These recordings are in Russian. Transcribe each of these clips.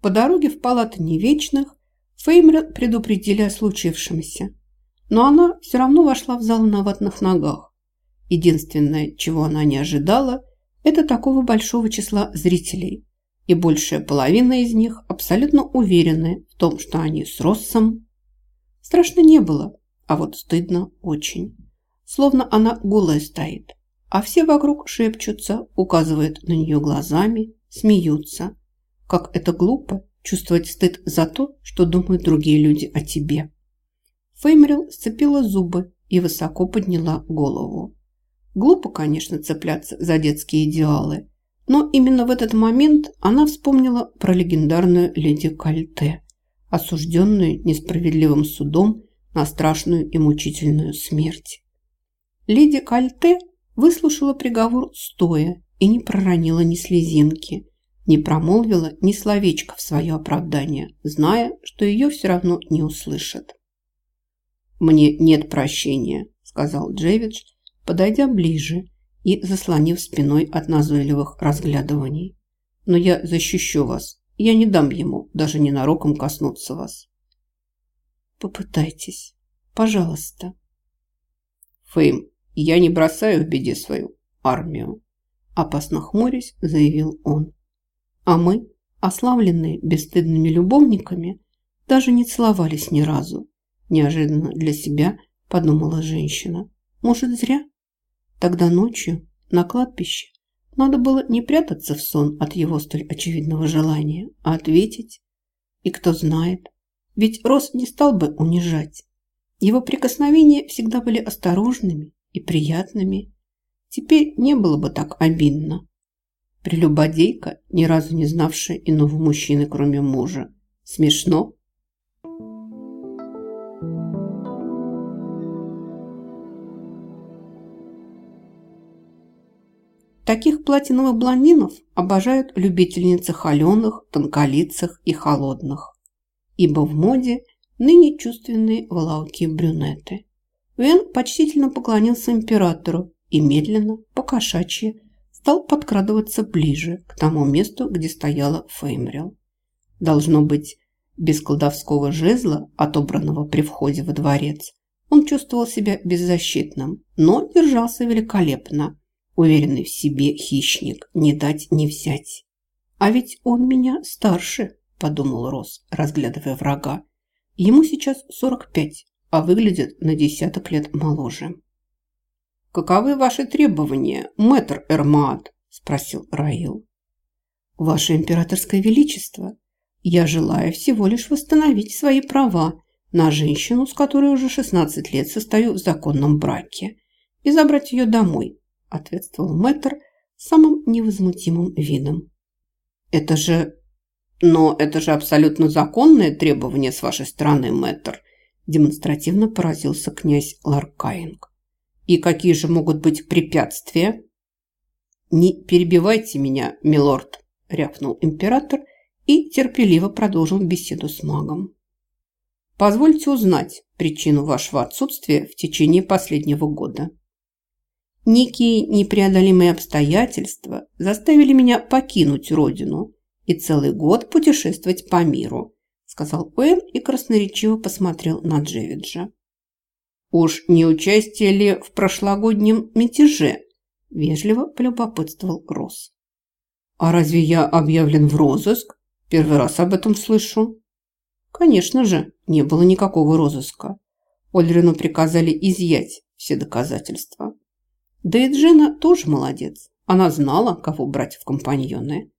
по дороге в палаты невечных Феймер предупредили о случившемся. Но она все равно вошла в зал на ватных ногах. Единственное, чего она не ожидала, это такого большого числа зрителей. И большая половина из них абсолютно уверены в том, что они с Россом. Страшно не было, а вот стыдно очень. Словно она голая стоит, а все вокруг шепчутся, указывают на нее глазами, смеются. Как это глупо чувствовать стыд за то, что думают другие люди о тебе. Феймрил сцепила зубы и высоко подняла голову. Глупо, конечно, цепляться за детские идеалы, но именно в этот момент она вспомнила про легендарную леди Кальте, осужденную несправедливым судом на страшную и мучительную смерть. Леди Кальте выслушала приговор стоя и не проронила ни слезинки, не промолвила ни словечка в свое оправдание, зная, что ее все равно не услышат. «Мне нет прощения», – сказал Джевидж, подойдя ближе и заслонив спиной от назойливых разглядываний. «Но я защищу вас. Я не дам ему даже ненароком коснуться вас». «Попытайтесь. Пожалуйста». «Фейм, я не бросаю в беде свою армию», опасно хмурясь, заявил он. «А мы, ославленные бесстыдными любовниками, даже не целовались ни разу. Неожиданно для себя подумала женщина. Может, зря?» Тогда ночью на кладбище надо было не прятаться в сон от его столь очевидного желания, а ответить. И кто знает, ведь Рос не стал бы унижать. Его прикосновения всегда были осторожными и приятными. Теперь не было бы так обидно. Прелюбодейка, ни разу не знавшая иного мужчины, кроме мужа. Смешно? Таких платиновых блондинов обожают любительницы холеных, тонколицых и холодных. Ибо в моде ныне чувственные волоокие брюнеты. Вен почтительно поклонился императору и медленно, покошачьи, стал подкрадываться ближе к тому месту, где стояла Феймрил. Должно быть, без колдовского жезла, отобранного при входе во дворец, он чувствовал себя беззащитным, но держался великолепно, Уверенный в себе хищник, не дать не взять. А ведь он меня старше, подумал Рос, разглядывая врага. Ему сейчас 45, а выглядит на десяток лет моложе. «Каковы ваши требования, мэтр Эрмат?» – спросил Раил. «Ваше императорское величество, я желаю всего лишь восстановить свои права на женщину, с которой уже 16 лет состою в законном браке, и забрать ее домой, ответствовал мэтр самым невозмутимым видом. «Это же... Но это же абсолютно законное требование с вашей стороны, мэтр», демонстративно поразился князь Ларкаинг. «И какие же могут быть препятствия?» «Не перебивайте меня, милорд», – рявкнул император и терпеливо продолжил беседу с магом. «Позвольте узнать причину вашего отсутствия в течение последнего года». Некие непреодолимые обстоятельства заставили меня покинуть родину и целый год путешествовать по миру, сказал Уэйн и красноречиво посмотрел на Джевиджа. «Уж не участие ли в прошлогоднем мятеже?» – вежливо полюбопытствовал Росс. «А разве я объявлен в розыск? Первый раз об этом слышу». «Конечно же, не было никакого розыска. Ольрину приказали изъять все доказательства. Да и Джина тоже молодец. Она знала, кого брать в компаньоны.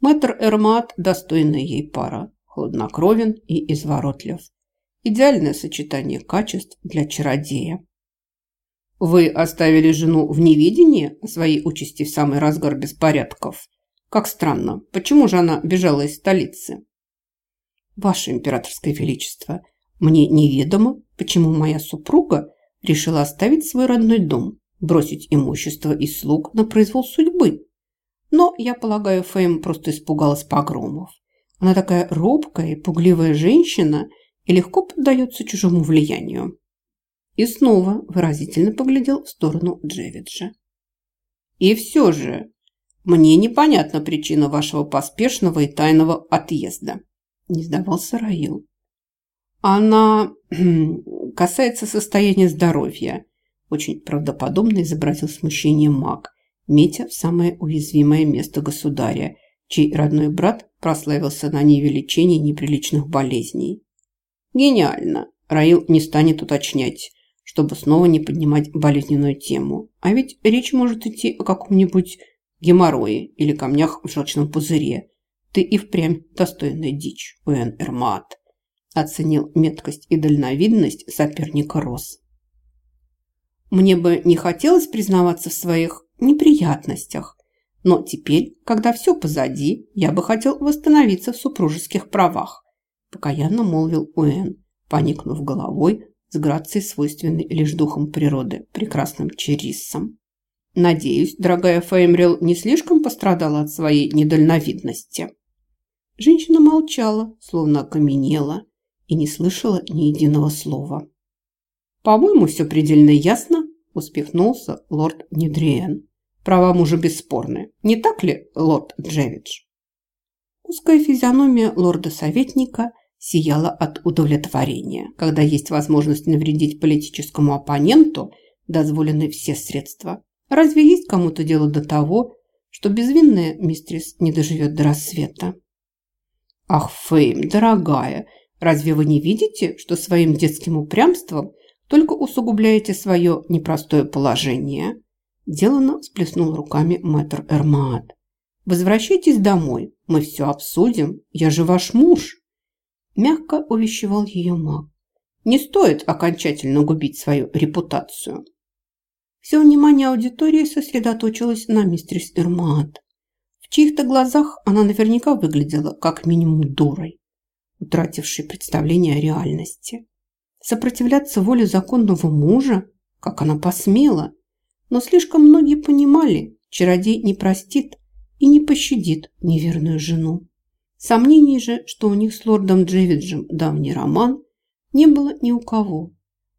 Мэтр Эрмат – достойная ей пара. Хладнокровен и изворотлив. Идеальное сочетание качеств для чародея. Вы оставили жену в неведении о своей участи в самый разгар беспорядков? Как странно. Почему же она бежала из столицы? Ваше императорское величество, мне неведомо, почему моя супруга решила оставить свой родной дом бросить имущество и слуг на произвол судьбы. Но, я полагаю, Фэм просто испугалась погромов. Она такая робкая и пугливая женщина и легко поддается чужому влиянию. И снова выразительно поглядел в сторону Джевиджа. И все же, Мне непонятна причина вашего поспешного и тайного отъезда. Не сдавался Раил. Она касается состояния здоровья. Очень правдоподобно изобразил смущение маг, метя в самое уязвимое место государя, чей родной брат прославился на ниве лечения неприличных болезней. Гениально. Раил не станет уточнять, чтобы снова не поднимать болезненную тему. А ведь речь может идти о каком-нибудь геморрое или камнях в желчном пузыре. Ты и впрямь достойная дичь, Уэн Эрмат. Оценил меткость и дальновидность соперника Рос. Мне бы не хотелось признаваться в своих неприятностях, но теперь, когда все позади, я бы хотел восстановиться в супружеских правах, покаянно молвил Уэн, поникнув головой с грацией, свойственной лишь духом природы, прекрасным чериссом. Надеюсь, дорогая Феймрил не слишком пострадала от своей недальновидности. Женщина молчала, словно окаменела, и не слышала ни единого слова. «По-моему, все предельно ясно», – успехнулся лорд Недриен. «Права мужа бесспорны. Не так ли, лорд Джевидж?» Узкая физиономия лорда-советника сияла от удовлетворения. Когда есть возможность навредить политическому оппоненту, дозволены все средства. Разве есть кому-то дело до того, что безвинная мистрис не доживет до рассвета? Ах, Фейм, дорогая, разве вы не видите, что своим детским упрямством только усугубляете свое непростое положение? Делано сплеснул руками мэтр Эрмаат. Возвращайтесь домой, мы все обсудим, я же ваш муж. Мягко увещевал ее маг. Не стоит окончательно губить свою репутацию. Все внимание аудитории сосредоточилось на мистерис Эрмаат. В чьих-то глазах она наверняка выглядела как минимум дурой, утратившей представление о реальности. Сопротивляться воле законного мужа, как она посмела, но слишком многие понимали, чародей не простит и не пощадит неверную жену. Сомнений же, что у них с лордом Джевиджем давний роман, не было ни у кого.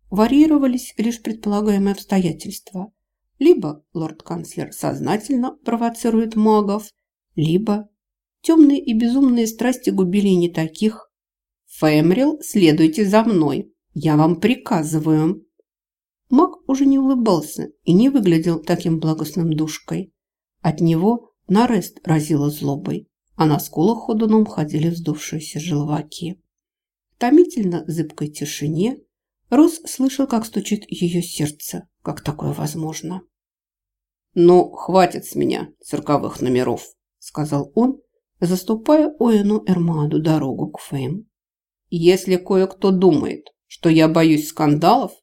Варьировались лишь предполагаемые обстоятельства. Либо лорд-канцлер сознательно провоцирует магов, либо темные и безумные страсти губили не таких. «Фэмрил, следуйте за мной, я вам приказываю». Маг уже не улыбался и не выглядел таким благостным душкой. От него нарест разило злобой а на скулах ходуном ходили вздувшиеся желваки. В томительно зыбкой тишине Рос слышал, как стучит ее сердце. Как такое возможно? «Ну, хватит с меня цирковых номеров», – сказал он, заступая Оэну Эрмаду дорогу к Фейм. «Если кое-кто думает, что я боюсь скандалов,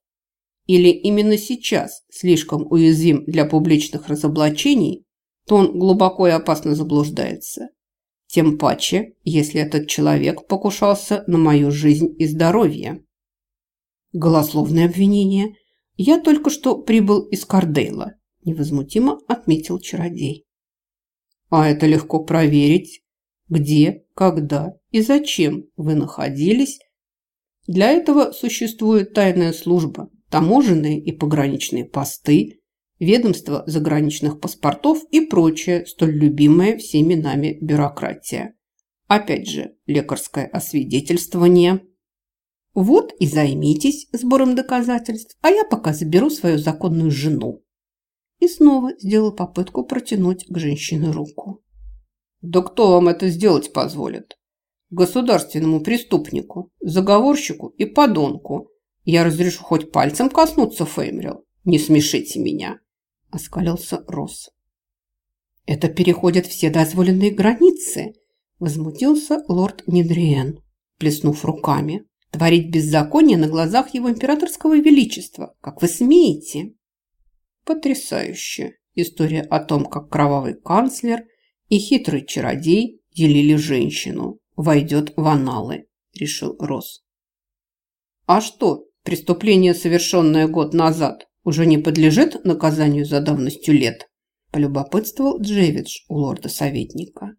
или именно сейчас слишком уязвим для публичных разоблачений, то он глубоко и опасно заблуждается. Тем паче, если этот человек покушался на мою жизнь и здоровье. Голословное обвинение. Я только что прибыл из Кардейла, невозмутимо отметил чародей. А это легко проверить. Где, когда и зачем вы находились. Для этого существует тайная служба, таможенные и пограничные посты, ведомство заграничных паспортов и прочее, столь любимое всеми нами бюрократия. Опять же, лекарское освидетельствование. Вот и займитесь сбором доказательств, а я пока заберу свою законную жену. И снова сделал попытку протянуть к женщине руку. Да кто вам это сделать позволит? Государственному преступнику, заговорщику и подонку. Я разрешу хоть пальцем коснуться Феймрил. Не смешите меня оскалился Рос. «Это переходят все дозволенные границы», – возмутился лорд Недриен, плеснув руками. «Творить беззаконие на глазах его императорского величества, как вы смеете?» Потрясающе! История о том, как кровавый канцлер и хитрый чародей делили женщину, войдет в аналы, решил Рос. А что, преступление, совершенное год назад, уже не подлежит наказанию за давностью лет?» – полюбопытствовал Джевидж у лорда-советника.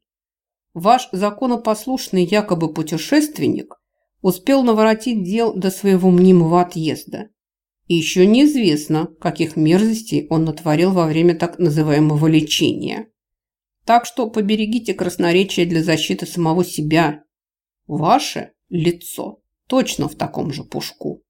«Ваш законопослушный якобы путешественник успел наворотить дел до своего мнимого отъезда. И еще неизвестно, каких мерзостей он натворил во время так называемого лечения. Так что поберегите красноречие для защиты самого себя. Ваше лицо точно в таком же пушку.